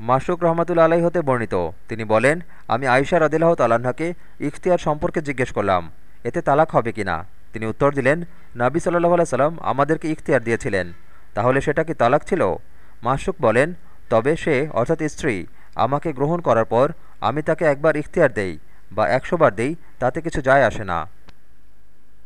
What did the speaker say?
মাসুক রহমাতুল আলাই হতে বর্ণিত। তিনি বলেন, আমি আয়সা রদিল্লাহ তালাহাকে ইখতিয়ার সম্পর্কে জিজ্ঞেস করলাম, এতে তালাক হবে কি না তিনি উত্তর দিলেন, নাবি সাল্লাহ আলাই সাল্লাম আমাদেরকে ইখতিয়ার দিয়েছিলেন। তাহলে সেটা কি তালাক ছিল? মাসুক বলেন, তবে সে, অর্থাৎ স্ত্রী, আমাকে গ্রহণ করার পর আমি তাকে একবার ইখতিয়ার দেই বা একশোবার দেই, তাতে কিছু যায় আসে না।